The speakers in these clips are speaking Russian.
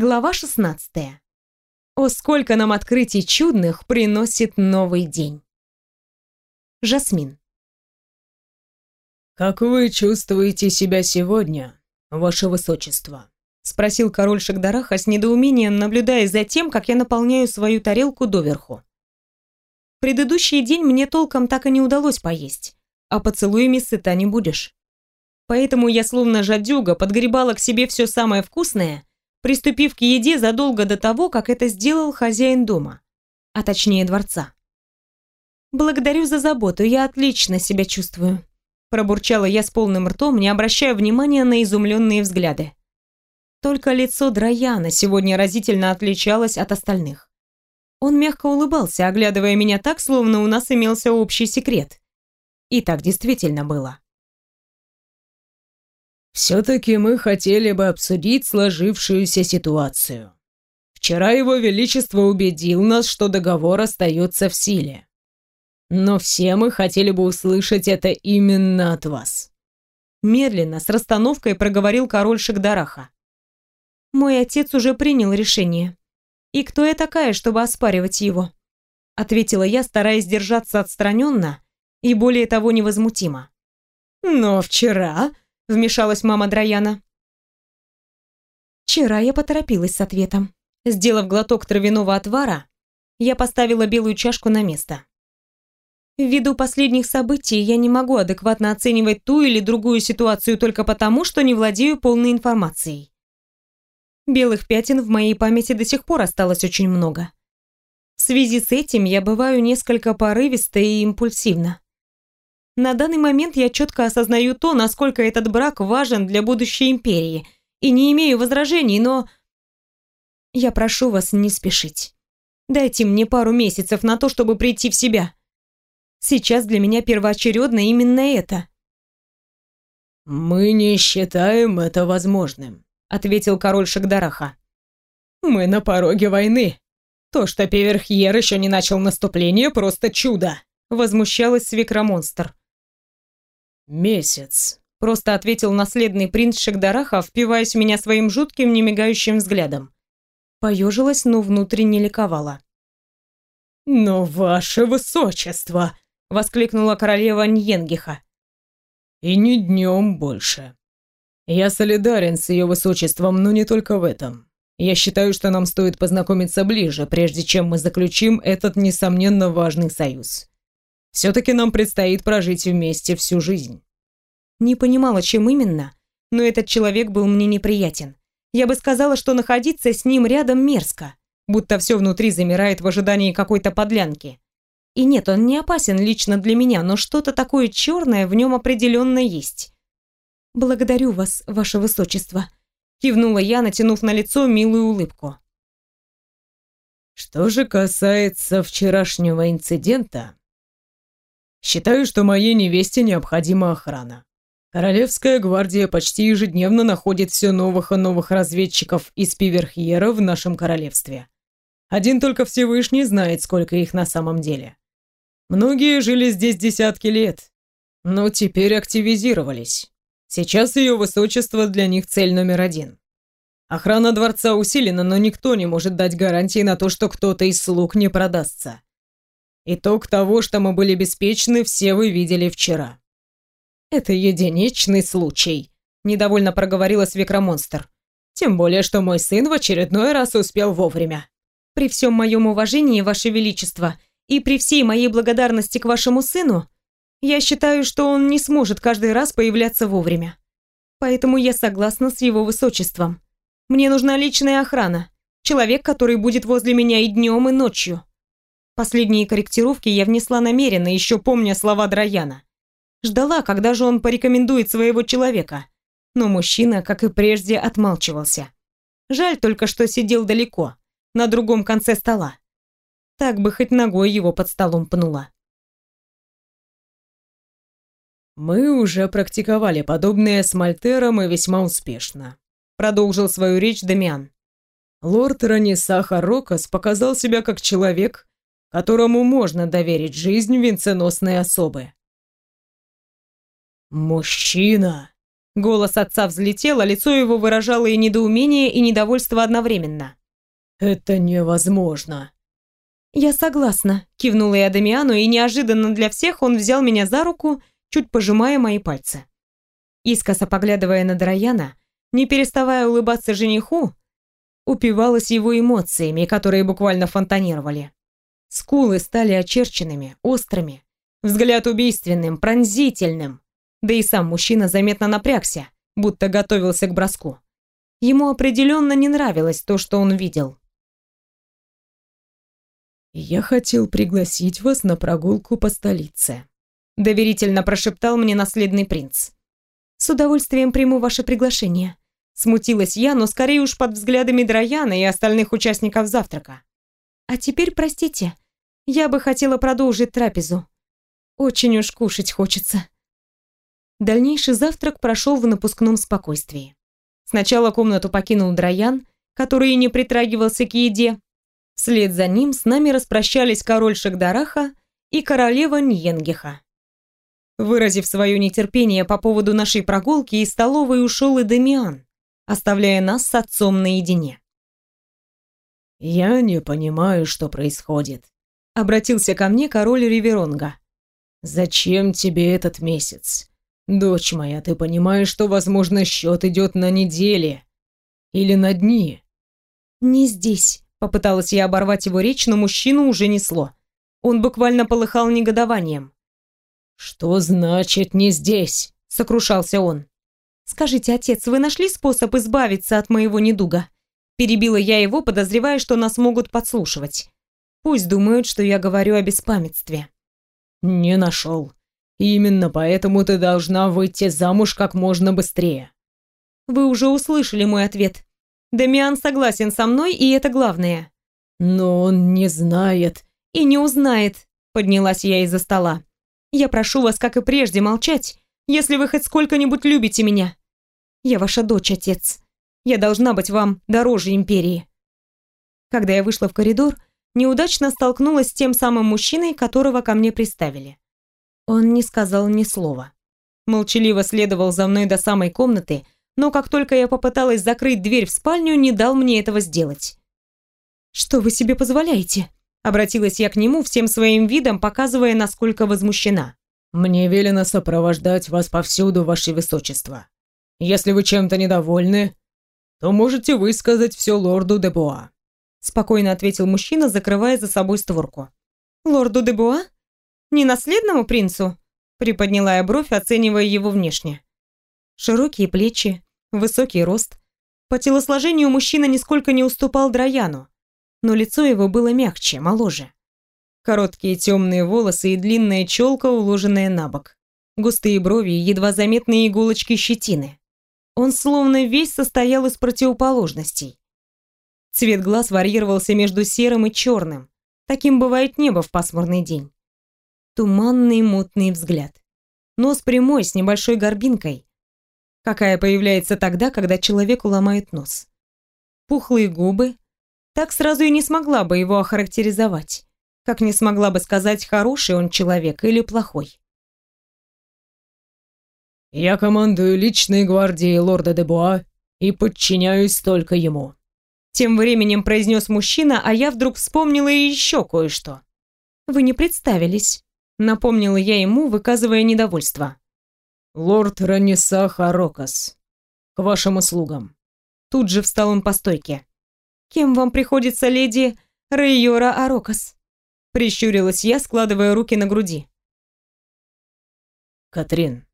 Глава 16. О, сколько нам открытий чудных приносит новый день. Жасмин. «Как вы чувствуете себя сегодня, ваше высочество?» — спросил король Шагдараха с недоумением, наблюдая за тем, как я наполняю свою тарелку доверху. Предыдущий день мне толком так и не удалось поесть, а поцелуями сыта не будешь. Поэтому я словно жадюга подгребала к себе все самое вкусное приступив к еде задолго до того, как это сделал хозяин дома, а точнее дворца. «Благодарю за заботу, я отлично себя чувствую», пробурчала я с полным ртом, не обращая внимания на изумленные взгляды. Только лицо Драяна сегодня разительно отличалось от остальных. Он мягко улыбался, оглядывая меня так, словно у нас имелся общий секрет. И так действительно было. Все-таки мы хотели бы обсудить сложившуюся ситуацию. Вчера Его Величество убедил нас, что договор остается в силе. Но все мы хотели бы услышать это именно от вас. Медленно, с расстановкой проговорил король Шагдараха. Мой отец уже принял решение. И кто я такая, чтобы оспаривать его? Ответила я, стараясь держаться отстраненно и более того невозмутимо. Но вчера вмешалась мама Драяна. Вчера я поторопилась с ответом. Сделав глоток травяного отвара, я поставила белую чашку на место. Ввиду последних событий я не могу адекватно оценивать ту или другую ситуацию только потому, что не владею полной информацией. Белых пятен в моей памяти до сих пор осталось очень много. В связи с этим я бываю несколько порывисто и импульсивна. На данный момент я четко осознаю то, насколько этот брак важен для будущей империи, и не имею возражений, но... Я прошу вас не спешить. Дайте мне пару месяцев на то, чтобы прийти в себя. Сейчас для меня первоочередно именно это. «Мы не считаем это возможным», — ответил король Шагдараха. «Мы на пороге войны. То, что Певерхьер еще не начал наступление, просто чудо», — возмущалась свекромонстр. «Месяц», — просто ответил наследный принц Шагдараха, впиваясь в меня своим жутким, немигающим взглядом. Поежилась, но внутренне ликовала. «Но ваше высочество!» — воскликнула королева Ньенгиха. «И не днем больше. Я солидарен с ее высочеством, но не только в этом. Я считаю, что нам стоит познакомиться ближе, прежде чем мы заключим этот, несомненно, важный союз. Все-таки нам предстоит прожить вместе всю жизнь. Не понимала, чем именно, но этот человек был мне неприятен. Я бы сказала, что находиться с ним рядом мерзко, будто все внутри замирает в ожидании какой-то подлянки. И нет, он не опасен лично для меня, но что-то такое черное в нем определенно есть. «Благодарю вас, ваше высочество», — кивнула я, натянув на лицо милую улыбку. «Что же касается вчерашнего инцидента, Считаю, что моей невесте необходима охрана. Королевская гвардия почти ежедневно находит все новых и новых разведчиков из Пиверхьера в нашем королевстве. Один только Всевышний знает, сколько их на самом деле. Многие жили здесь десятки лет, но теперь активизировались. Сейчас ее высочество для них цель номер один. Охрана дворца усилена, но никто не может дать гарантии на то, что кто-то из слуг не продастся. Итог того, что мы были беспечны, все вы видели вчера. Это единичный случай, недовольно проговорила свекромонстр. Тем более, что мой сын в очередной раз успел вовремя. При всем моем уважении, Ваше Величество, и при всей моей благодарности к вашему сыну, я считаю, что он не сможет каждый раз появляться вовремя. Поэтому я согласна с его высочеством. Мне нужна личная охрана. Человек, который будет возле меня и днем, и ночью. Последние корректировки я внесла намеренно, еще помня слова Драяна. Ждала, когда же он порекомендует своего человека. Но мужчина, как и прежде, отмалчивался. Жаль только, что сидел далеко, на другом конце стола. Так бы хоть ногой его под столом пнула. «Мы уже практиковали подобное с Мальтером и весьма успешно», продолжил свою речь Дамиан. Лорд Ранисаха Рокас показал себя как человек, которому можно доверить жизнь венценосной особы. «Мужчина!» Голос отца взлетел, а лицо его выражало и недоумение, и недовольство одновременно. «Это невозможно». «Я согласна», — кивнула я Дамиану, и неожиданно для всех он взял меня за руку, чуть пожимая мои пальцы. Искоса поглядывая на Драяна, не переставая улыбаться жениху, упивалась его эмоциями, которые буквально фонтанировали. Скулы стали очерченными, острыми, взгляд убийственным, пронзительным. Да и сам мужчина заметно напрягся, будто готовился к броску. Ему определенно не нравилось то, что он видел. «Я хотел пригласить вас на прогулку по столице», — доверительно прошептал мне наследный принц. «С удовольствием приму ваше приглашение», — смутилась я, но скорее уж под взглядами Драяна и остальных участников завтрака. «А теперь, простите, я бы хотела продолжить трапезу. Очень уж кушать хочется». Дальнейший завтрак прошел в напускном спокойствии. Сначала комнату покинул Драян, который не притрагивался к еде. Вслед за ним с нами распрощались король Шагдараха и королева Ньенгиха. Выразив свое нетерпение по поводу нашей прогулки, из столовой ушел и Демиан, оставляя нас с отцом наедине. «Я не понимаю, что происходит», — обратился ко мне король Риверонга. «Зачем тебе этот месяц? «Дочь моя, ты понимаешь, что, возможно, счет идет на недели или на дни?» «Не здесь», — попыталась я оборвать его речь, но мужчину уже несло. Он буквально полыхал негодованием. «Что значит «не здесь»?» — сокрушался он. «Скажите, отец, вы нашли способ избавиться от моего недуга?» Перебила я его, подозревая, что нас могут подслушивать. Пусть думают, что я говорю о беспамятстве. «Не нашел», Именно поэтому ты должна выйти замуж как можно быстрее. Вы уже услышали мой ответ. Дамиан согласен со мной, и это главное. Но он не знает. И не узнает, поднялась я из-за стола. Я прошу вас, как и прежде, молчать, если вы хоть сколько-нибудь любите меня. Я ваша дочь, отец. Я должна быть вам дороже империи. Когда я вышла в коридор, неудачно столкнулась с тем самым мужчиной, которого ко мне приставили. Он не сказал ни слова. Молчаливо следовал за мной до самой комнаты, но как только я попыталась закрыть дверь в спальню, не дал мне этого сделать. «Что вы себе позволяете?» Обратилась я к нему всем своим видом, показывая, насколько возмущена. «Мне велено сопровождать вас повсюду, ваше высочество. Если вы чем-то недовольны, то можете высказать все лорду Дебуа», спокойно ответил мужчина, закрывая за собой створку. «Лорду Дебуа?» Не наследному принцу?» Приподняла я бровь, оценивая его внешне. Широкие плечи, высокий рост. По телосложению мужчина нисколько не уступал Драяну, но лицо его было мягче, моложе. Короткие темные волосы и длинная челка, уложенная на бок. Густые брови и едва заметные иголочки щетины. Он словно весь состоял из противоположностей. Цвет глаз варьировался между серым и черным. Таким бывает небо в пасмурный день туманный мутный взгляд. Нос прямой, с небольшой горбинкой, какая появляется тогда, когда человеку ломают нос. Пухлые губы. Так сразу и не смогла бы его охарактеризовать, как не смогла бы сказать, хороший он человек или плохой. «Я командую личной гвардией лорда Дебуа и подчиняюсь только ему», тем временем произнес мужчина, а я вдруг вспомнила еще кое-что. «Вы не представились», Напомнила я ему, выказывая недовольство. «Лорд Ранисах Харокас, к вашим услугам». Тут же встал он по стойке. «Кем вам приходится леди Рейора Арокас?» Прищурилась я, складывая руки на груди. «Катрин,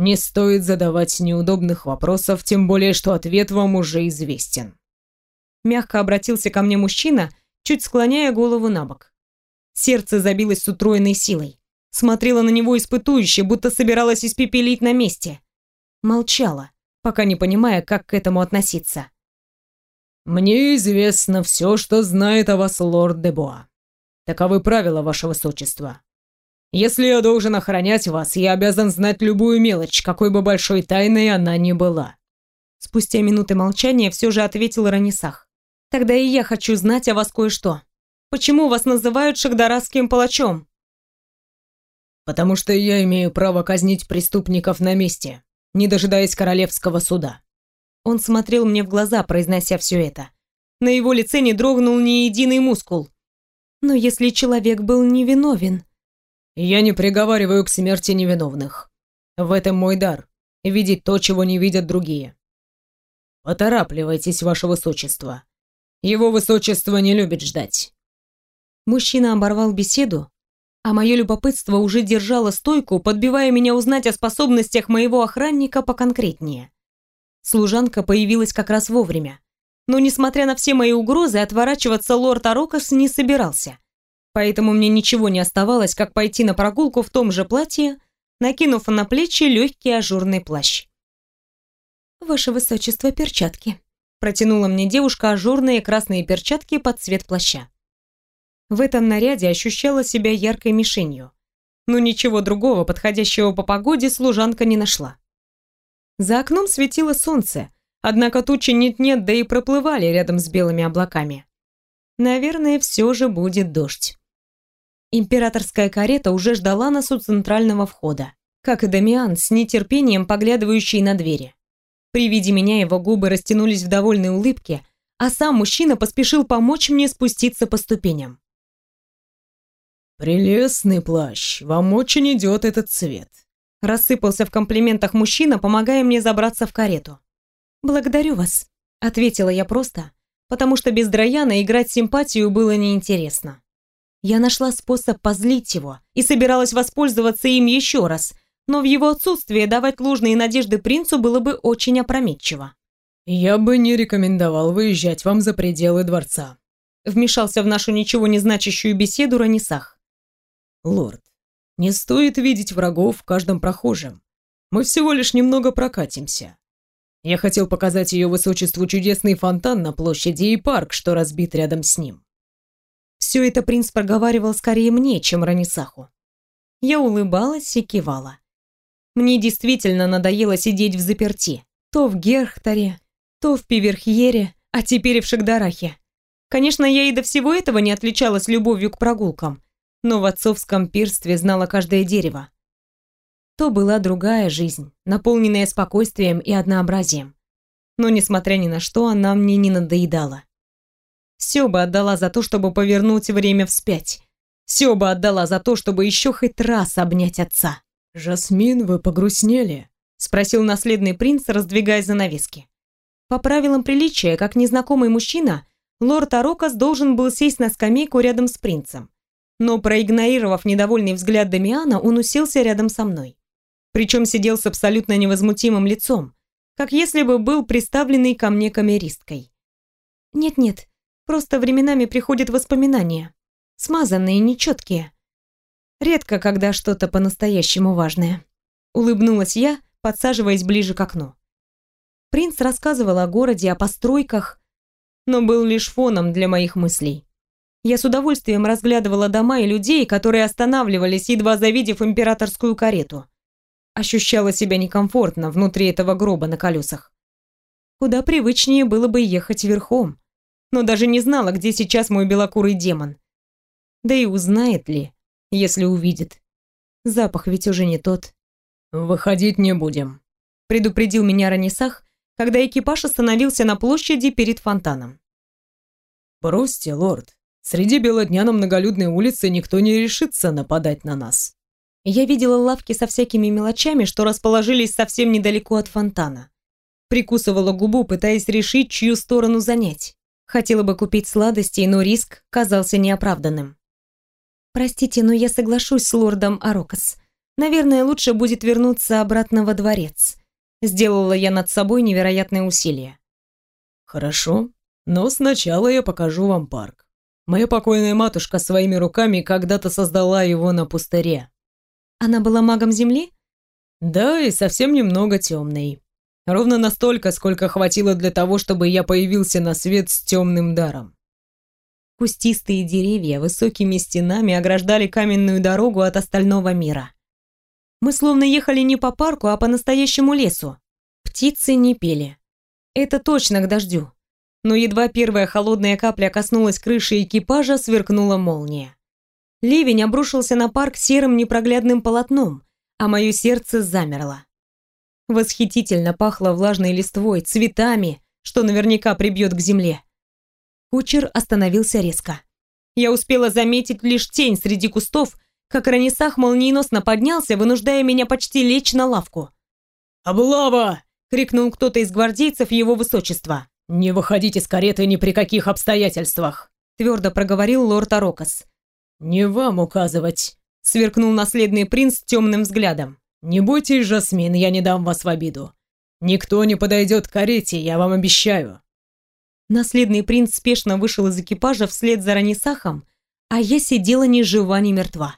не стоит задавать неудобных вопросов, тем более, что ответ вам уже известен». Мягко обратился ко мне мужчина, чуть склоняя голову на бок. Сердце забилось с утроенной силой. Смотрела на него испытующе, будто собиралась испепелить на месте. Молчала, пока не понимая, как к этому относиться. «Мне известно все, что знает о вас лорд Дебуа. Таковы правила, ваше высочество. Если я должен охранять вас, я обязан знать любую мелочь, какой бы большой тайной она ни была». Спустя минуты молчания все же ответил Ранисах. «Тогда и я хочу знать о вас кое-что. Почему вас называют шагдарасским палачом?» «Потому что я имею право казнить преступников на месте, не дожидаясь королевского суда. Он смотрел мне в глаза, произнося все это. На его лице не дрогнул ни единый мускул. Но если человек был невиновен... Я не приговариваю к смерти невиновных. В этом мой дар — видеть то, чего не видят другие. Поторапливайтесь, ваше высочество. Его высочество не любит ждать. Мужчина оборвал беседу, а мое любопытство уже держало стойку, подбивая меня узнать о способностях моего охранника поконкретнее. Служанка появилась как раз вовремя. Но, несмотря на все мои угрозы, отворачиваться лорд Арокас не собирался. Поэтому мне ничего не оставалось, как пойти на прогулку в том же платье, накинув на плечи легкий ажурный плащ. «Ваше высочество, перчатки», — протянула мне девушка ажурные красные перчатки под цвет плаща. В этом наряде ощущала себя яркой мишенью. Но ничего другого, подходящего по погоде, служанка не нашла. За окном светило солнце, однако тучи нет-нет, да и проплывали рядом с белыми облаками. Наверное, все же будет дождь. Императорская карета уже ждала нас у центрального входа, как и Дамиан, с нетерпением поглядывающий на двери. При виде меня его губы растянулись в довольной улыбке, а сам мужчина поспешил помочь мне спуститься по ступеням. «Прелестный плащ, вам очень идет этот цвет», — рассыпался в комплиментах мужчина, помогая мне забраться в карету. «Благодарю вас», — ответила я просто, потому что без Драяна играть симпатию было неинтересно. Я нашла способ позлить его и собиралась воспользоваться им еще раз, но в его отсутствие давать ложные надежды принцу было бы очень опрометчиво. «Я бы не рекомендовал выезжать вам за пределы дворца», вмешался в нашу ничего не значащую беседу Ранисах. «Лорд, не стоит видеть врагов в каждом прохожем. Мы всего лишь немного прокатимся. Я хотел показать ее высочеству чудесный фонтан на площади и парк, что разбит рядом с ним». Все это принц проговаривал скорее мне, чем Ранисаху. Я улыбалась и кивала. Мне действительно надоело сидеть в заперти. То в Герхтаре, то в Пиверхьере, а теперь и в Шагдарахе. Конечно, я и до всего этого не отличалась любовью к прогулкам, но в отцовском пирстве знала каждое дерево. То была другая жизнь, наполненная спокойствием и однообразием. Но, несмотря ни на что, она мне не надоедала. Все бы отдала за то, чтобы повернуть время вспять. Все бы отдала за то, чтобы еще хоть раз обнять отца. «Жасмин, вы погрустнели?» — спросил наследный принц, раздвигая занавески. По правилам приличия, как незнакомый мужчина, лорд Арокас должен был сесть на скамейку рядом с принцем но, проигнорировав недовольный взгляд Дамиана, он уселся рядом со мной. Причем сидел с абсолютно невозмутимым лицом, как если бы был приставленный ко мне камеристкой. «Нет-нет, просто временами приходят воспоминания. Смазанные, нечеткие. Редко, когда что-то по-настоящему важное». Улыбнулась я, подсаживаясь ближе к окну. Принц рассказывал о городе, о постройках, но был лишь фоном для моих мыслей. Я с удовольствием разглядывала дома и людей, которые останавливались, едва завидев императорскую карету. Ощущала себя некомфортно внутри этого гроба на колесах. Куда привычнее было бы ехать верхом, но даже не знала, где сейчас мой белокурый демон. Да и узнает ли, если увидит. Запах ведь уже не тот. «Выходить не будем», — предупредил меня Ранисах, когда экипаж остановился на площади перед фонтаном. «Бросьте, лорд. Среди бела дня на многолюдной улице никто не решится нападать на нас. Я видела лавки со всякими мелочами, что расположились совсем недалеко от фонтана. Прикусывала губу, пытаясь решить, чью сторону занять. Хотела бы купить сладостей, но риск казался неоправданным. «Простите, но я соглашусь с лордом Арокас. Наверное, лучше будет вернуться обратно во дворец». Сделала я над собой невероятное усилие. «Хорошо, но сначала я покажу вам парк. Моя покойная матушка своими руками когда-то создала его на пустыре. Она была магом Земли? Да, и совсем немного темной. Ровно настолько, сколько хватило для того, чтобы я появился на свет с темным даром. Кустистые деревья высокими стенами ограждали каменную дорогу от остального мира. Мы словно ехали не по парку, а по настоящему лесу. Птицы не пели. Это точно к дождю но едва первая холодная капля коснулась крыши экипажа, сверкнула молния. Ливень обрушился на парк серым непроглядным полотном, а мое сердце замерло. Восхитительно пахло влажной листвой, цветами, что наверняка прибьет к земле. Кучер остановился резко. Я успела заметить лишь тень среди кустов, как Ранисах молниеносно поднялся, вынуждая меня почти лечь на лавку. «Облава!» — крикнул кто-то из гвардейцев его высочества. «Не выходите с кареты ни при каких обстоятельствах!» — твердо проговорил лорд Арокас. «Не вам указывать!» — сверкнул наследный принц темным взглядом. «Не бойтесь, Жасмин, я не дам вас в обиду. Никто не подойдет к карете, я вам обещаю». Наследный принц спешно вышел из экипажа вслед за Ранисахом, а я сидела ни жива, ни мертва.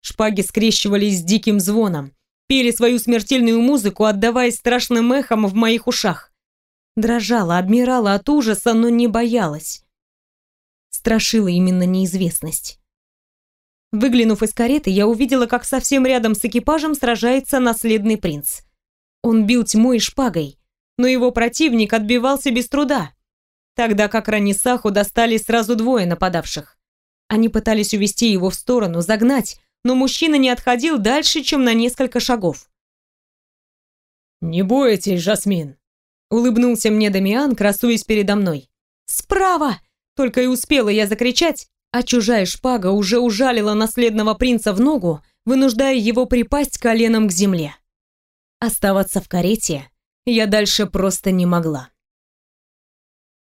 Шпаги скрещивались с диким звоном, пели свою смертельную музыку, отдаваясь страшным эхом в моих ушах. Дрожала, обмирала от ужаса, но не боялась. Страшила именно неизвестность. Выглянув из кареты, я увидела, как совсем рядом с экипажем сражается наследный принц. Он бил тьмой и шпагой, но его противник отбивался без труда тогда как Ранисаху достали сразу двое нападавших. Они пытались увести его в сторону, загнать, но мужчина не отходил дальше, чем на несколько шагов. «Не бойтесь, Жасмин!» — улыбнулся мне Дамиан, красуясь передо мной. «Справа!» — только и успела я закричать, а чужая шпага уже ужалила наследного принца в ногу, вынуждая его припасть коленом к земле. Оставаться в карете я дальше просто не могла.